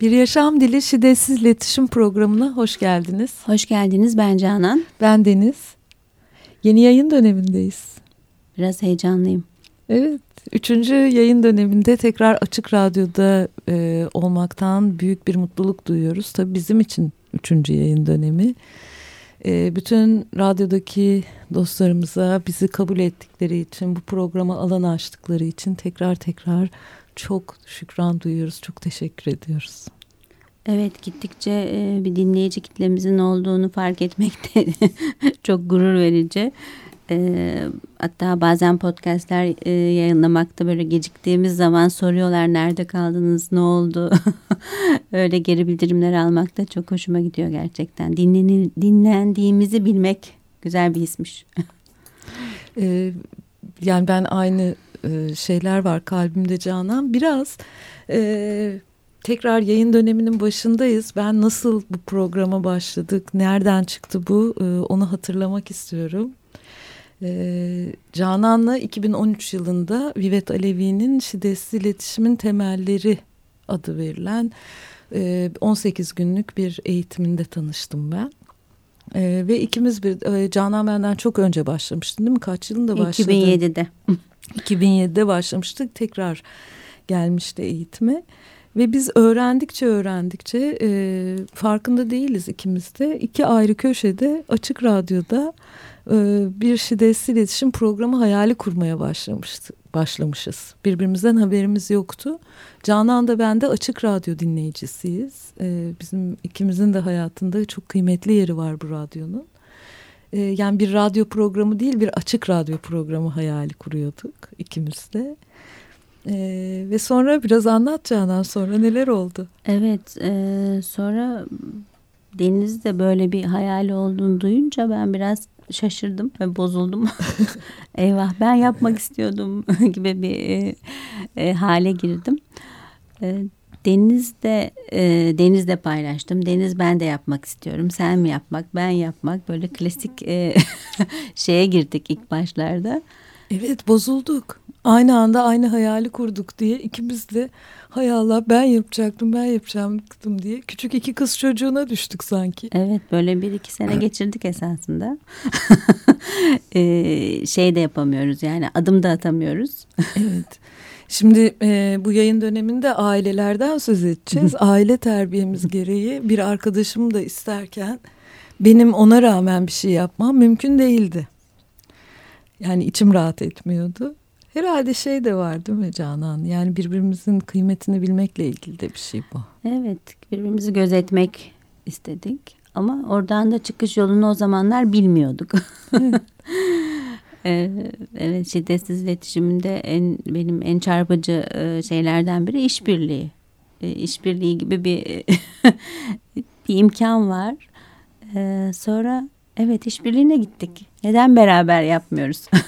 Bir Yaşam Dili Şiddetsiz İletişim Programı'na hoş geldiniz. Hoş geldiniz ben Canan. Ben Deniz. Yeni yayın dönemindeyiz. Biraz heyecanlıyım. Evet, üçüncü yayın döneminde tekrar Açık Radyo'da e, olmaktan büyük bir mutluluk duyuyoruz. Tabii bizim için üçüncü yayın dönemi. E, bütün radyodaki dostlarımıza bizi kabul ettikleri için, bu programa alan açtıkları için tekrar tekrar çok şükran duyuyoruz. Çok teşekkür ediyoruz. Evet gittikçe e, bir dinleyici kitlemizin olduğunu fark etmek de çok gurur verici. E, hatta bazen podcastler e, yayınlamakta böyle geciktiğimiz zaman soruyorlar nerede kaldınız ne oldu öyle geri bildirimler almak da çok hoşuma gidiyor gerçekten Dinlenil, dinlendiğimizi bilmek güzel bir hismiş. yani ben aynı e, şeyler var kalbimde Canan biraz e, tekrar yayın döneminin başındayız ben nasıl bu programa başladık nereden çıktı bu e, onu hatırlamak istiyorum. E, Canan'la 2013 yılında Vivet Alevi'nin şiddetsiz iletişimin temelleri adı verilen e, 18 günlük bir eğitiminde tanıştım ben. Ee, ve ikimiz bir e, Canan benden çok önce başlamıştın değil mi? Kaç yılında başladın? 2007'de. 2007'de başlamıştık. Tekrar gelmişti eğitime. Ve biz öğrendikçe öğrendikçe e, farkında değiliz ikimiz de. İki ayrı köşede açık radyoda e, bir şiddetsiz iletişim programı hayali kurmaya başlamıştı, başlamışız. Birbirimizden haberimiz yoktu. Canan da ben de açık radyo dinleyicisiyiz. E, bizim ikimizin de hayatında çok kıymetli yeri var bu radyonun. E, yani bir radyo programı değil bir açık radyo programı hayali kuruyorduk ikimiz de. Ee, ve sonra biraz anlat Canan sonra neler oldu? Evet e, sonra Deniz de böyle bir hayali olduğunu duyunca ben biraz şaşırdım ve bozuldum. Eyvah ben yapmak istiyordum gibi bir e, e, hale girdim. E, Deniz de e, Deniz de paylaştım. Deniz ben de yapmak istiyorum. Sen mi yapmak, ben yapmak. Böyle klasik e, şeye girdik ilk başlarda. Evet bozulduk. Aynı anda aynı hayali kurduk diye ikimiz de hay Allah ben yapacaktım ben yapacaktım diye küçük iki kız çocuğuna düştük sanki. Evet böyle bir iki sene geçirdik esasında. ee, şey de yapamıyoruz yani adım da atamıyoruz. evet. Şimdi e, bu yayın döneminde ailelerden söz edeceğiz. Aile terbiyemiz gereği bir arkadaşım da isterken benim ona rağmen bir şey yapmam mümkün değildi. Yani içim rahat etmiyordu. Herhalde şey de var değil mi Canan? Yani birbirimizin kıymetini bilmekle ilgili de bir şey bu. Evet birbirimizi gözetmek istedik. Ama oradan da çıkış yolunu o zamanlar bilmiyorduk. evet şiddetsiz iletişiminde en benim en çarpıcı şeylerden biri işbirliği. İşbirliği gibi bir bir imkan var. Sonra evet işbirliğine gittik. Neden beraber yapmıyoruz?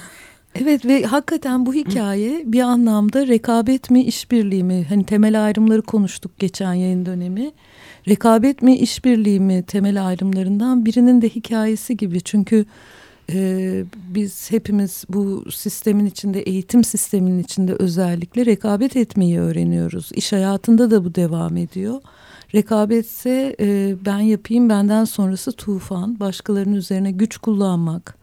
Evet ve hakikaten bu hikaye bir anlamda rekabet mi işbirliği mi? Hani temel ayrımları konuştuk geçen yayın dönemi. Rekabet mi işbirliği mi temel ayrımlarından birinin de hikayesi gibi. Çünkü e, biz hepimiz bu sistemin içinde eğitim sisteminin içinde özellikle rekabet etmeyi öğreniyoruz. İş hayatında da bu devam ediyor. Rekabetse e, ben yapayım benden sonrası tufan başkalarının üzerine güç kullanmak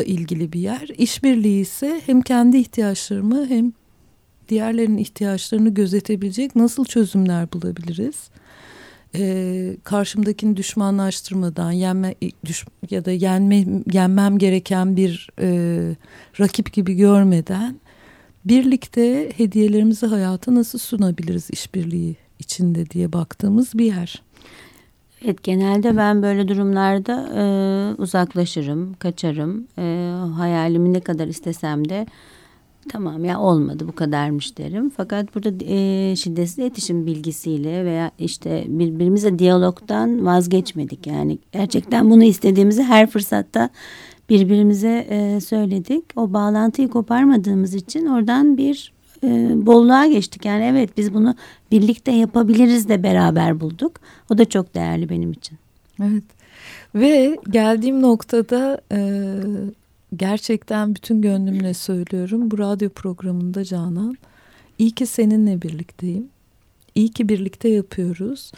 ilgili bir yer. İşbirliği ise hem kendi ihtiyaçlarımı hem diğerlerinin ihtiyaçlarını gözetebilecek nasıl çözümler bulabiliriz? Ee, karşımdakini düşmanlaştırmadan yenme düş, ya da yenme yenmem gereken bir e, rakip gibi görmeden birlikte hediyelerimizi hayata nasıl sunabiliriz işbirliği içinde diye baktığımız bir yer. Evet genelde ben böyle durumlarda e, uzaklaşırım, kaçarım. E, hayalimi ne kadar istesem de tamam ya olmadı bu kadarmış derim. Fakat burada e, şiddetsiz iletişim bilgisiyle veya işte birbirimize diyalogdan vazgeçmedik. Yani gerçekten bunu istediğimizi her fırsatta birbirimize e, söyledik. O bağlantıyı koparmadığımız için oradan bir e, bolluğa geçtik. Yani evet biz bunu birlikte yapabiliriz de beraber bulduk. O da çok değerli benim için. Evet ve geldiğim noktada e, gerçekten bütün gönlümle söylüyorum. Bu radyo programında Canan iyi ki seninle birlikteyim. İyi ki birlikte yapıyoruz.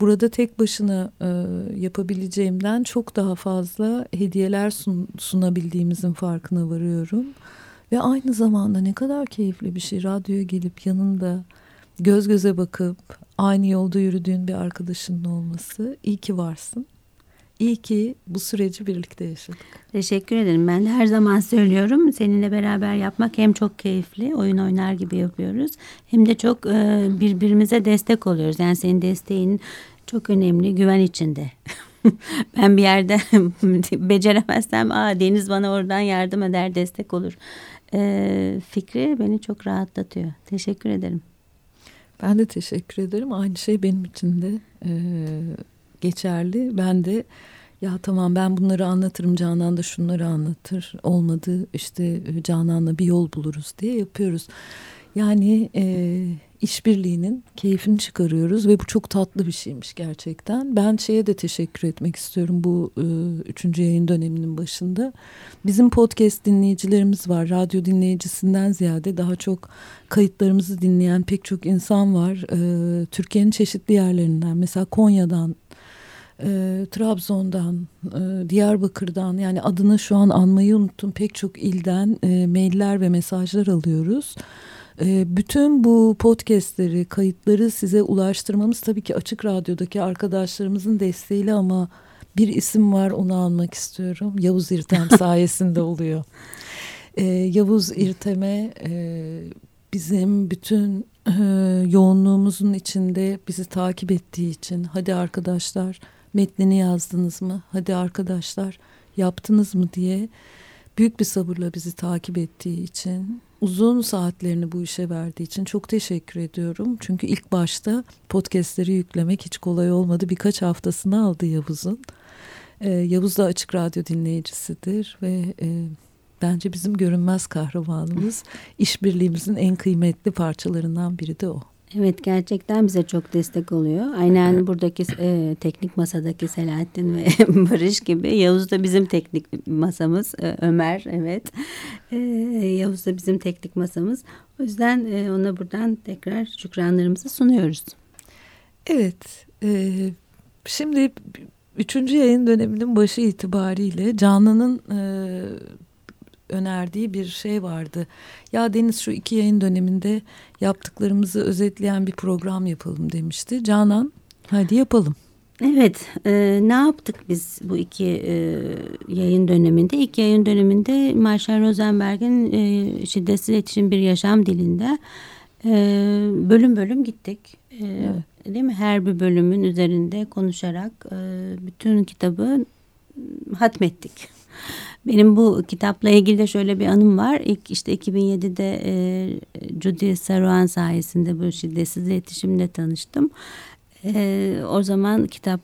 Burada tek başına e, yapabileceğimden çok daha fazla hediyeler sun, sunabildiğimizin farkına varıyorum. Ve aynı zamanda ne kadar keyifli bir şey radyoya gelip yanında göz göze bakıp aynı yolda yürüdüğün bir arkadaşının olması. İyi ki varsın. İyi ki bu süreci birlikte yaşadık. Teşekkür ederim. Ben de her zaman söylüyorum. Seninle beraber yapmak hem çok keyifli, oyun oynar gibi yapıyoruz. Hem de çok e, birbirimize destek oluyoruz. Yani senin desteğin çok önemli, güven içinde. ben bir yerde beceremezsem, aa Deniz bana oradan yardım eder, destek olur. E, fikri beni çok rahatlatıyor. Teşekkür ederim. Ben de teşekkür ederim. Aynı şey benim için de e, geçerli. Ben de ya tamam ben bunları anlatırım Canan da şunları anlatır. Olmadı işte e, Canan'la bir yol buluruz diye yapıyoruz. Yani e, işbirliğinin keyfini çıkarıyoruz ve bu çok tatlı bir şeymiş gerçekten. Ben şeye de teşekkür etmek istiyorum bu e, üçüncü yayın döneminin başında. Bizim podcast dinleyicilerimiz var. Radyo dinleyicisinden ziyade daha çok kayıtlarımızı dinleyen pek çok insan var. E, Türkiye'nin çeşitli yerlerinden mesela Konya'dan e, Trabzon'dan, e, Diyarbakır'dan yani adını şu an anmayı unuttum pek çok ilden e, mailler ve mesajlar alıyoruz. E, bütün bu podcastleri, kayıtları size ulaştırmamız tabii ki Açık Radyo'daki arkadaşlarımızın desteğiyle ama bir isim var onu almak istiyorum. Yavuz İrtem sayesinde oluyor. E, Yavuz İrtem'e e, bizim bütün e, yoğunluğumuzun içinde bizi takip ettiği için hadi arkadaşlar metnini yazdınız mı? Hadi arkadaşlar yaptınız mı diye büyük bir sabırla bizi takip ettiği için uzun saatlerini bu işe verdiği için çok teşekkür ediyorum. Çünkü ilk başta podcastleri yüklemek hiç kolay olmadı. Birkaç haftasını aldı Yavuz'un. Ee, Yavuz da açık radyo dinleyicisidir ve e, bence bizim görünmez kahramanımız. işbirliğimizin en kıymetli parçalarından biri de o. Evet gerçekten bize çok destek oluyor. Aynen buradaki e, teknik masadaki Selahattin ve Barış gibi. Yavuz da bizim teknik masamız. E, Ömer evet. E, Yavuz da bizim teknik masamız. O yüzden e, ona buradan tekrar şükranlarımızı sunuyoruz. Evet. E, şimdi üçüncü yayın döneminin başı itibariyle Canlı'nın e, önerdiği bir şey vardı. Ya Deniz şu iki yayın döneminde yaptıklarımızı özetleyen bir program yapalım demişti. Canan hadi yapalım. Evet, e, ne yaptık biz bu iki e, yayın döneminde? İlk yayın döneminde Marshall Rosenberg'in e, şiddetsiz iletişim bir yaşam dilinde e, bölüm bölüm gittik. E, evet. Değil mi? Her bir bölümün üzerinde konuşarak e, bütün kitabı hatmettik. Benim bu kitapla ilgili de şöyle bir anım var. İlk işte 2007'de e, Judy Saruhan sayesinde bu şiddetsiz iletişimle tanıştım. E, o zaman kitap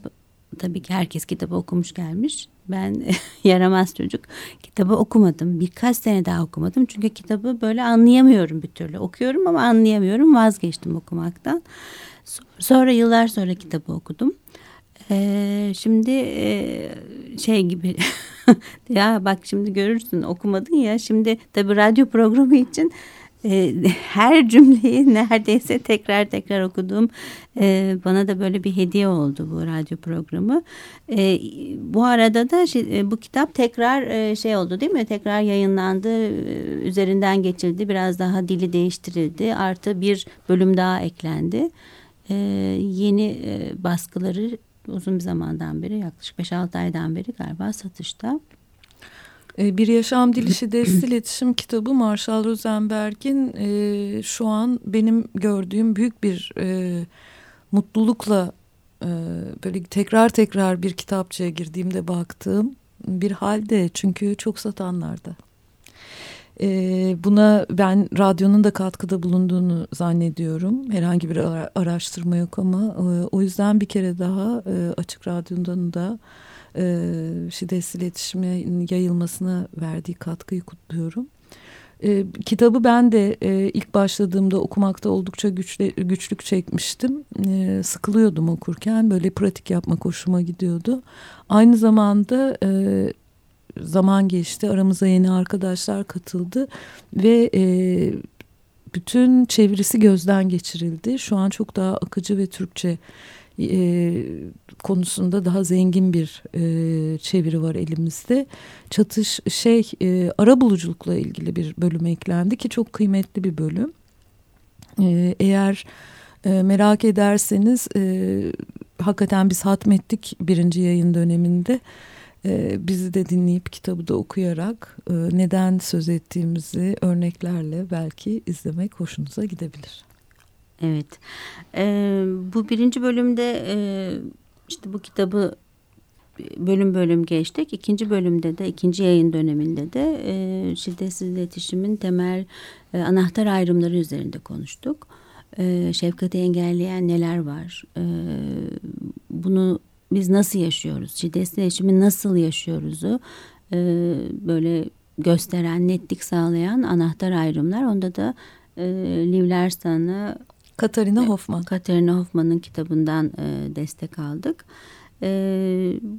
tabii ki herkes kitabı okumuş gelmiş. Ben yaramaz çocuk kitabı okumadım. Birkaç sene daha okumadım. Çünkü kitabı böyle anlayamıyorum bir türlü. Okuyorum ama anlayamıyorum. Vazgeçtim okumaktan. Sonra yıllar sonra kitabı okudum. Ee, şimdi e, şey gibi ya bak şimdi görürsün okumadın ya şimdi tabi radyo programı için e, her cümleyi neredeyse tekrar tekrar okuduğum e, bana da böyle bir hediye oldu bu radyo programı. E, bu arada da şey, bu kitap tekrar e, şey oldu değil mi? Tekrar yayınlandı, üzerinden geçildi, biraz daha dili değiştirildi. Artı bir bölüm daha eklendi. E, yeni e, baskıları uzun bir zamandan beri yaklaşık 5-6 aydan beri galiba satışta. Ee, bir Yaşam Dilişi Destil İletişim kitabı Marshall Rosenberg'in e, şu an benim gördüğüm büyük bir e, mutlulukla e, böyle tekrar tekrar bir kitapçıya girdiğimde baktığım bir halde çünkü çok satanlarda. E, buna ben radyonun da katkıda bulunduğunu zannediyorum. Herhangi bir araştırma yok ama e, o yüzden bir kere daha e, Açık Radyo'dan da e, şiddetsiz iletişime yayılmasına verdiği katkıyı kutluyorum. E, kitabı ben de e, ilk başladığımda okumakta oldukça güçle, güçlük çekmiştim. E, sıkılıyordum okurken böyle pratik yapmak hoşuma gidiyordu. Aynı zamanda e, zaman geçti aramıza yeni arkadaşlar katıldı ve e, bütün çevirisi gözden geçirildi. Şu an çok daha akıcı ve Türkçe e, konusunda daha zengin bir e, çeviri var elimizde. Çatış şey e, ara buluculukla ilgili bir bölüm eklendi ki çok kıymetli bir bölüm. E, eğer e, merak ederseniz e, hakikaten biz hatmettik birinci yayın döneminde. E, bizi de dinleyip kitabı da okuyarak e, neden söz ettiğimizi örneklerle belki izlemek hoşunuza gidebilir. Evet. Ee, bu birinci bölümde e, işte bu kitabı bölüm bölüm geçtik. İkinci bölümde de ikinci yayın döneminde de e, şiddetsiz iletişimin temel e, anahtar ayrımları üzerinde konuştuk. Şefkati engelleyen neler var? Bunu biz nasıl yaşıyoruz? Şiddetsiz iletişimi nasıl yaşıyoruzu e, böyle gösteren, netlik sağlayan anahtar ayrımlar. Onda da e, Liv Larsan'ı Katarina Hoffman. Katarina Hoffman'ın kitabından e, destek aldık. E,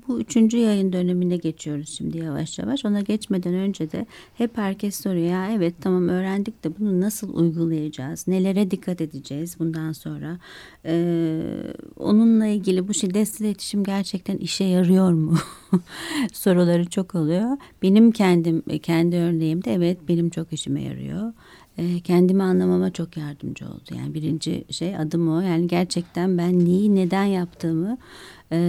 bu üçüncü yayın dönemine geçiyoruz şimdi yavaş yavaş. Ona geçmeden önce de hep herkes soruyor ya evet tamam öğrendik de bunu nasıl uygulayacağız? Nelere dikkat edeceğiz bundan sonra? E, onunla ilgili bu şiddetsiz iletişim gerçekten işe yarıyor mu? Soruları çok oluyor. Benim kendim kendi örneğimde evet benim çok işime yarıyor e, kendimi anlamama çok yardımcı oldu. Yani birinci şey adım o. Yani gerçekten ben neyi neden yaptığımı e,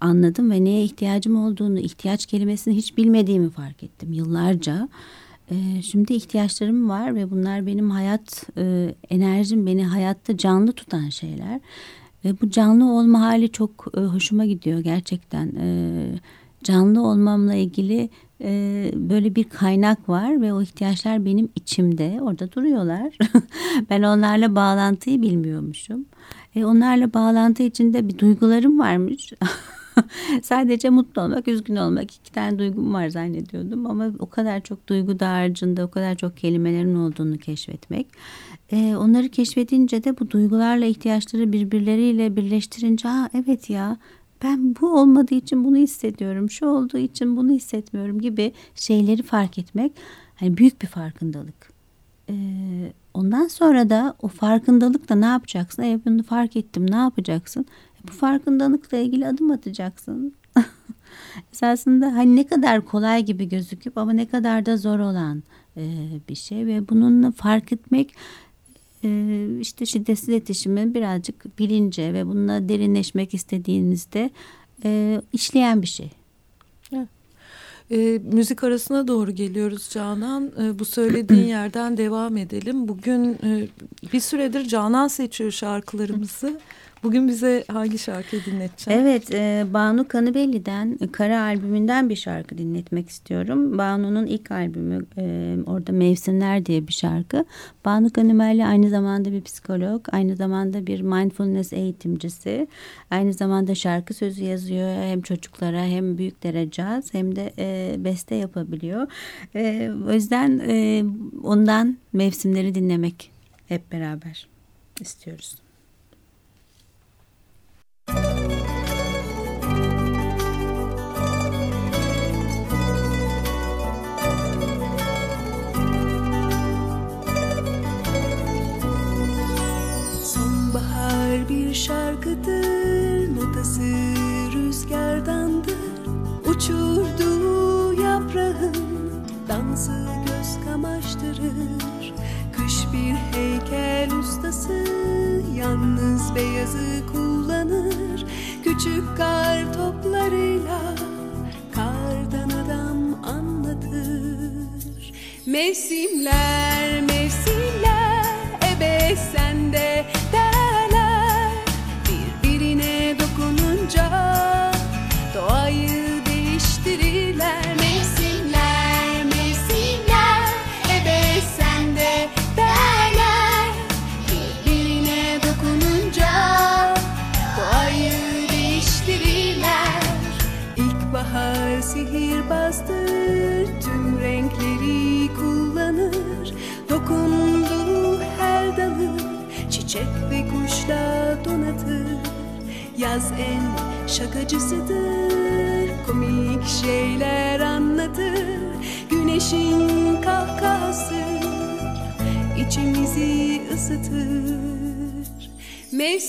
anladım ve neye ihtiyacım olduğunu, ihtiyaç kelimesini hiç bilmediğimi fark ettim yıllarca. E, şimdi ihtiyaçlarım var ve bunlar benim hayat e, enerjim, beni hayatta canlı tutan şeyler. Ve bu canlı olma hali çok e, hoşuma gidiyor gerçekten. E, canlı olmamla ilgili e, böyle bir kaynak var ve o ihtiyaçlar benim içimde orada duruyorlar. ben onlarla bağlantıyı bilmiyormuşum. E, onlarla bağlantı içinde bir duygularım varmış. Sadece mutlu olmak, üzgün olmak iki tane duygum var zannediyordum ama o kadar çok duygu dağarcığında o kadar çok kelimelerin olduğunu keşfetmek. Ee, onları keşfedince de bu duygularla ihtiyaçları birbirleriyle birleştirince ha evet ya ben bu olmadığı için bunu hissediyorum, şu olduğu için bunu hissetmiyorum gibi şeyleri fark etmek hani büyük bir farkındalık. Ee, ondan sonra da o farkındalıkla ne yapacaksın? E bunu fark ettim ne yapacaksın? E, bu farkındalıkla ilgili adım atacaksın. Esasında hani ne kadar kolay gibi gözüküp ama ne kadar da zor olan e, bir şey ve bununla fark etmek e, işte şiddetsiz iletişimi birazcık bilince ve bununla derinleşmek istediğinizde e, işleyen bir şey. E, müzik arasına doğru geliyoruz Canan. E, bu söylediğin yerden devam edelim. Bugün e, bir süredir Canan seçiyor şarkılarımızı. Bugün bize hangi şarkıyı dinleteceksin? Evet, e, Banu Kanıbelli'den Kara albümünden bir şarkı dinletmek istiyorum. Banu'nun ilk albümü e, orada Mevsimler diye bir şarkı. Banu Kanıbelli aynı zamanda bir psikolog, aynı zamanda bir mindfulness eğitimcisi. Aynı zamanda şarkı sözü yazıyor. Hem çocuklara hem büyüklere caz hem de e, beste yapabiliyor. E, o yüzden e, ondan mevsimleri dinlemek hep beraber istiyoruz.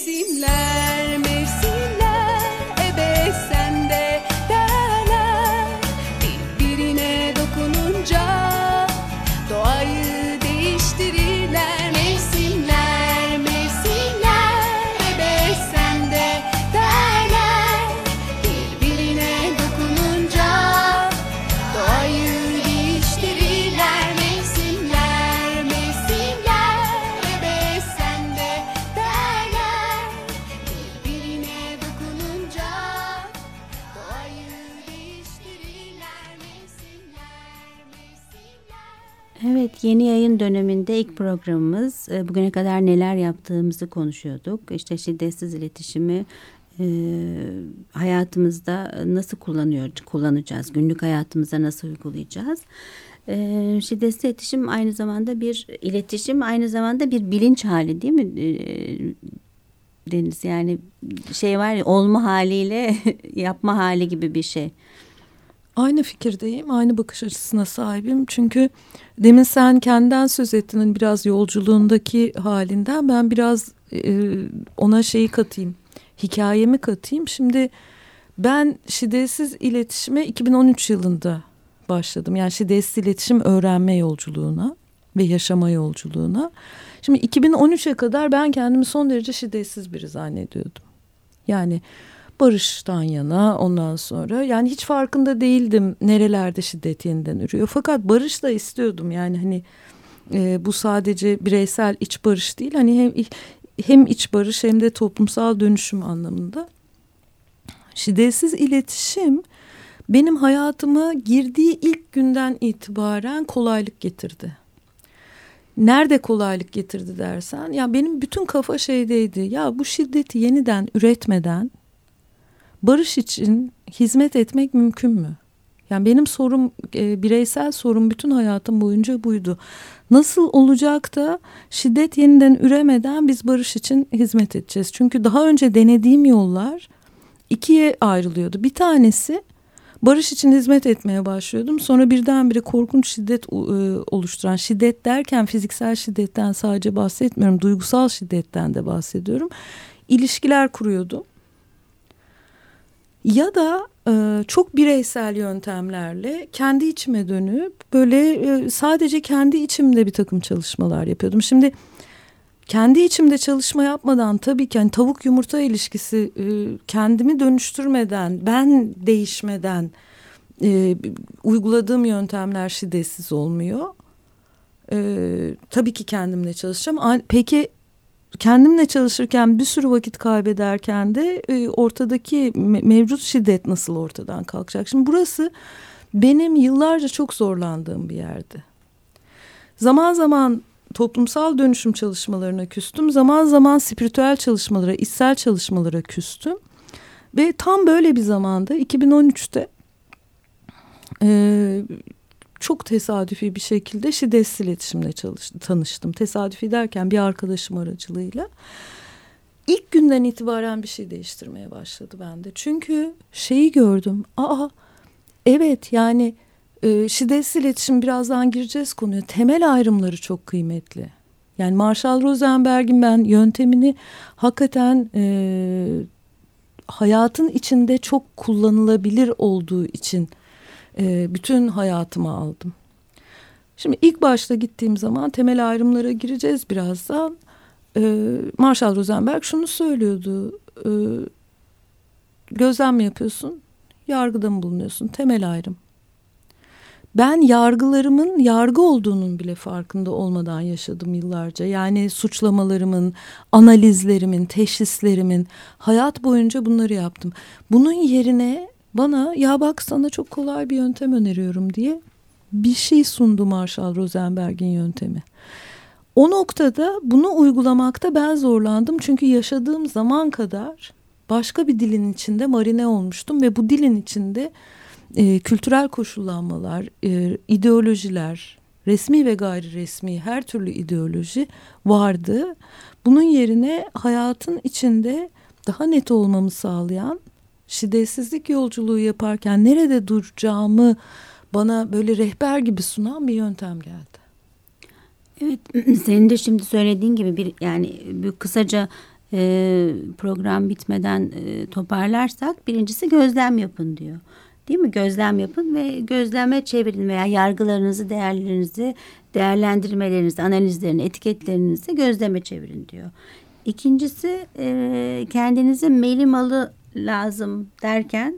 Mevsimler, mevsimler yeni yayın döneminde ilk programımız e, bugüne kadar neler yaptığımızı konuşuyorduk. İşte şiddetsiz iletişimi e, hayatımızda nasıl kullanıyor kullanacağız, günlük hayatımıza nasıl uygulayacağız. E, şiddetsiz iletişim aynı zamanda bir iletişim, aynı zamanda bir bilinç hali değil mi? E, Deniz yani şey var ya olma haliyle yapma hali gibi bir şey. Aynı fikirdeyim, aynı bakış açısına sahibim. Çünkü demin sen kendinden söz ettin hani biraz yolculuğundaki halinden. Ben biraz e, ona şeyi katayım, hikayemi katayım. Şimdi ben şiddetsiz iletişime 2013 yılında başladım. Yani şiddetsiz iletişim öğrenme yolculuğuna ve yaşama yolculuğuna. Şimdi 2013'e kadar ben kendimi son derece şiddetsiz biri zannediyordum. Yani barıştan yana ondan sonra yani hiç farkında değildim nerelerde şiddet yeniden ürüyor. Fakat barış da istiyordum yani hani e, bu sadece bireysel iç barış değil hani hem hem iç barış hem de toplumsal dönüşüm anlamında. Şiddetsiz iletişim benim hayatıma girdiği ilk günden itibaren kolaylık getirdi. Nerede kolaylık getirdi dersen ya benim bütün kafa şeydeydi ya bu şiddeti yeniden üretmeden barış için hizmet etmek mümkün mü? Yani benim sorum e, bireysel sorum bütün hayatım boyunca buydu. Nasıl olacak da şiddet yeniden üremeden biz barış için hizmet edeceğiz? Çünkü daha önce denediğim yollar ikiye ayrılıyordu. Bir tanesi barış için hizmet etmeye başlıyordum. Sonra birdenbire korkunç şiddet e, oluşturan şiddet derken fiziksel şiddetten sadece bahsetmiyorum. Duygusal şiddetten de bahsediyorum. İlişkiler kuruyordum ya da e, çok bireysel yöntemlerle kendi içime dönüp böyle e, sadece kendi içimde bir takım çalışmalar yapıyordum. Şimdi kendi içimde çalışma yapmadan tabii ki hani tavuk yumurta ilişkisi e, kendimi dönüştürmeden ben değişmeden e, uyguladığım yöntemler şiddetsiz olmuyor. E, tabii ki kendimle çalışacağım. Peki kendimle çalışırken bir sürü vakit kaybederken de e, ortadaki me mevcut şiddet nasıl ortadan kalkacak? Şimdi burası benim yıllarca çok zorlandığım bir yerdi. Zaman zaman toplumsal dönüşüm çalışmalarına küstüm. Zaman zaman spiritüel çalışmalara, içsel çalışmalara küstüm. Ve tam böyle bir zamanda 2013'te e, çok tesadüfi bir şekilde şiddetsiz iletişimle çalıştım, tanıştım. Tesadüfi derken bir arkadaşım aracılığıyla. İlk günden itibaren bir şey değiştirmeye başladı bende. Çünkü şeyi gördüm. Aa evet yani e, şiddetsiz iletişim birazdan gireceğiz konuya. Temel ayrımları çok kıymetli. Yani Marshall Rosenberg'in ben yöntemini hakikaten e, hayatın içinde çok kullanılabilir olduğu için e, bütün hayatıma aldım. Şimdi ilk başta gittiğim zaman temel ayrımlara gireceğiz birazdan. E, Marshall Rosenberg şunu söylüyordu. E, gözlem yapıyorsun? Yargıda mı bulunuyorsun? Temel ayrım. Ben yargılarımın yargı olduğunun bile farkında olmadan yaşadım yıllarca. Yani suçlamalarımın, analizlerimin, teşhislerimin hayat boyunca bunları yaptım. Bunun yerine bana ya bak sana çok kolay bir yöntem öneriyorum diye bir şey sundu Marshall Rosenberg'in yöntemi. O noktada bunu uygulamakta ben zorlandım çünkü yaşadığım zaman kadar başka bir dilin içinde marine olmuştum ve bu dilin içinde e, kültürel koşullanmalar, e, ideolojiler, resmi ve gayri resmi her türlü ideoloji vardı. Bunun yerine hayatın içinde daha net olmamı sağlayan şiddetsizlik yolculuğu yaparken nerede duracağımı bana böyle rehber gibi sunan bir yöntem geldi. Evet, senin de şimdi söylediğin gibi bir yani bir kısaca e, program bitmeden e, toparlarsak birincisi gözlem yapın diyor. Değil mi? Gözlem yapın ve gözleme çevirin veya yargılarınızı, değerlerinizi, değerlendirmelerinizi, analizlerini, etiketlerinizi gözleme çevirin diyor. İkincisi e, kendinize meli malı lazım derken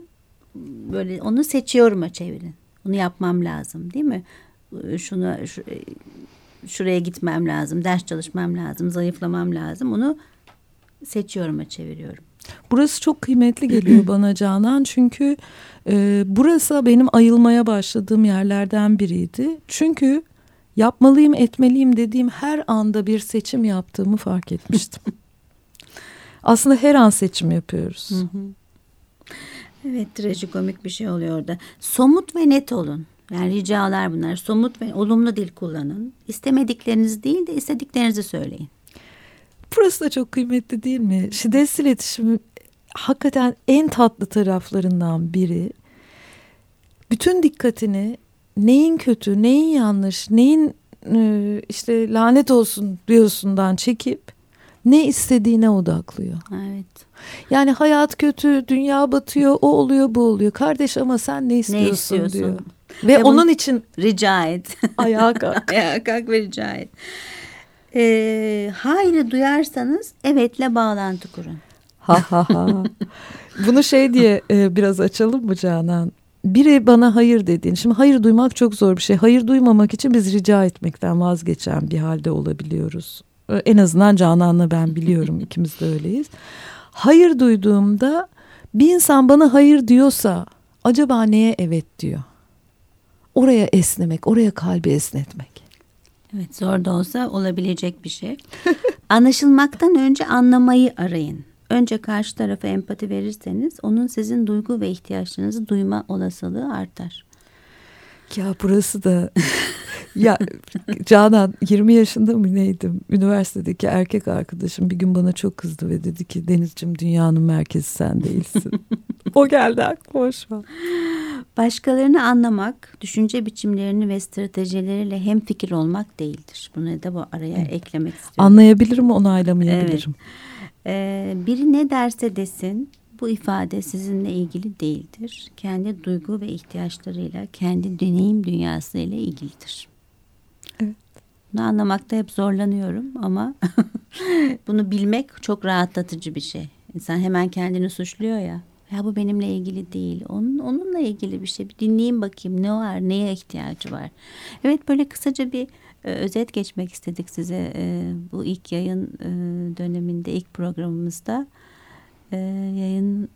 böyle onu seçiyorum'a çevirin. Onu yapmam lazım değil mi? Şunu şu, e, şuraya gitmem lazım, ders çalışmam lazım, zayıflamam lazım. Onu seçiyorum'a çeviriyorum. Burası çok kıymetli geliyor bana Canan çünkü e, burası benim ayılmaya başladığım yerlerden biriydi. Çünkü yapmalıyım etmeliyim dediğim her anda bir seçim yaptığımı fark etmiştim. Aslında her an seçim yapıyoruz. Evet trajikomik bir şey oluyor orada. Somut ve net olun. Yani ricalar bunlar. Somut ve olumlu dil kullanın. İstemediklerinizi değil de istediklerinizi söyleyin. Burası da çok kıymetli değil mi? Şiddetsiz iletişim hakikaten en tatlı taraflarından biri. Bütün dikkatini neyin kötü, neyin yanlış, neyin e, işte lanet olsun diyorsundan çekip ne istediğine odaklıyor. Evet. Yani hayat kötü, dünya batıyor, o oluyor, bu oluyor. Kardeş ama sen ne istiyorsun, istiyorsun? diyor. Ve, Ve onun için Rica et. ayağa kalk. Ayağa kalk ve rica et. Ee, hayır duyarsanız evetle bağlantı kurun. Ha ha ha. Bunu şey diye e, biraz açalım mı Canan? Biri bana hayır dediğin. Şimdi hayır duymak çok zor bir şey. Hayır duymamak için biz rica etmekten vazgeçen bir halde olabiliyoruz. E, En azından Canan'la ben biliyorum ikimiz de öyleyiz. Hayır duyduğumda bir insan bana hayır diyorsa acaba neye evet diyor? Oraya esnemek, oraya kalbi esnetmek. Evet zor da olsa olabilecek bir şey. Anlaşılmaktan önce anlamayı arayın. Önce karşı tarafa empati verirseniz onun sizin duygu ve ihtiyaçlarınızı duyma olasılığı artar. Ya burası da ya Canan 20 yaşında mı neydim? Üniversitedeki erkek arkadaşım bir gün bana çok kızdı ve dedi ki Denizciğim dünyanın merkezi sen değilsin. o geldi aklıma şu an. Başkalarını anlamak, düşünce biçimlerini ve stratejileriyle hem fikir olmak değildir. Bunu da bu araya eklemek istiyorum. Anlayabilirim onaylamayabilirim. Ee, biri ne derse desin bu ifade sizinle ilgili değildir. Kendi duygu ve ihtiyaçlarıyla, kendi deneyim dünyasıyla ilgilidir. Bunu anlamakta hep zorlanıyorum ama bunu bilmek çok rahatlatıcı bir şey. İnsan hemen kendini suçluyor ya. Ya bu benimle ilgili değil. Onun onunla ilgili bir şey. Bir dinleyeyim bakayım ne var, neye ihtiyacı var. Evet böyle kısaca bir e, özet geçmek istedik size e, bu ilk yayın e, döneminde ilk programımızda e, yayın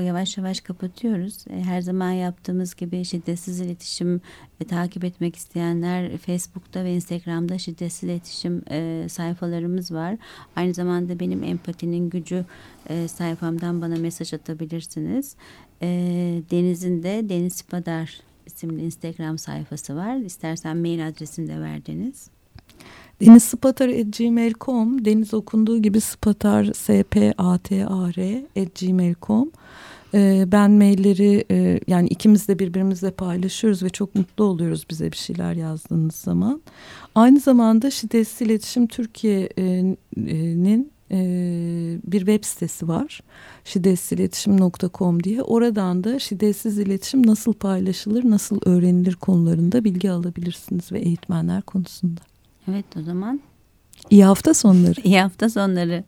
yavaş yavaş kapatıyoruz. E, her zaman yaptığımız gibi şiddetsiz iletişim e, takip etmek isteyenler Facebook'ta ve Instagram'da şiddetsiz iletişim e, sayfalarımız var. Aynı zamanda benim empatinin gücü e, sayfamdan bana mesaj atabilirsiniz. E, Deniz'in de Deniz Spadar isimli Instagram sayfası var. İstersen mail adresini de ver Deniz. Deniz okunduğu gibi spatar s-p-a-t-a-r gmail.com Ee, ben mailleri e, yani ikimiz de birbirimizle paylaşıyoruz ve çok mutlu oluyoruz bize bir şeyler yazdığınız zaman. Aynı zamanda Şiddetsiz İletişim Türkiye'nin e, bir web sitesi var. şiddetsizletişim.com diye. Oradan da şiddetsiz iletişim nasıl paylaşılır, nasıl öğrenilir konularında bilgi alabilirsiniz ve eğitmenler konusunda. Evet o zaman İyi hafta sonları. iyi hafta sonları.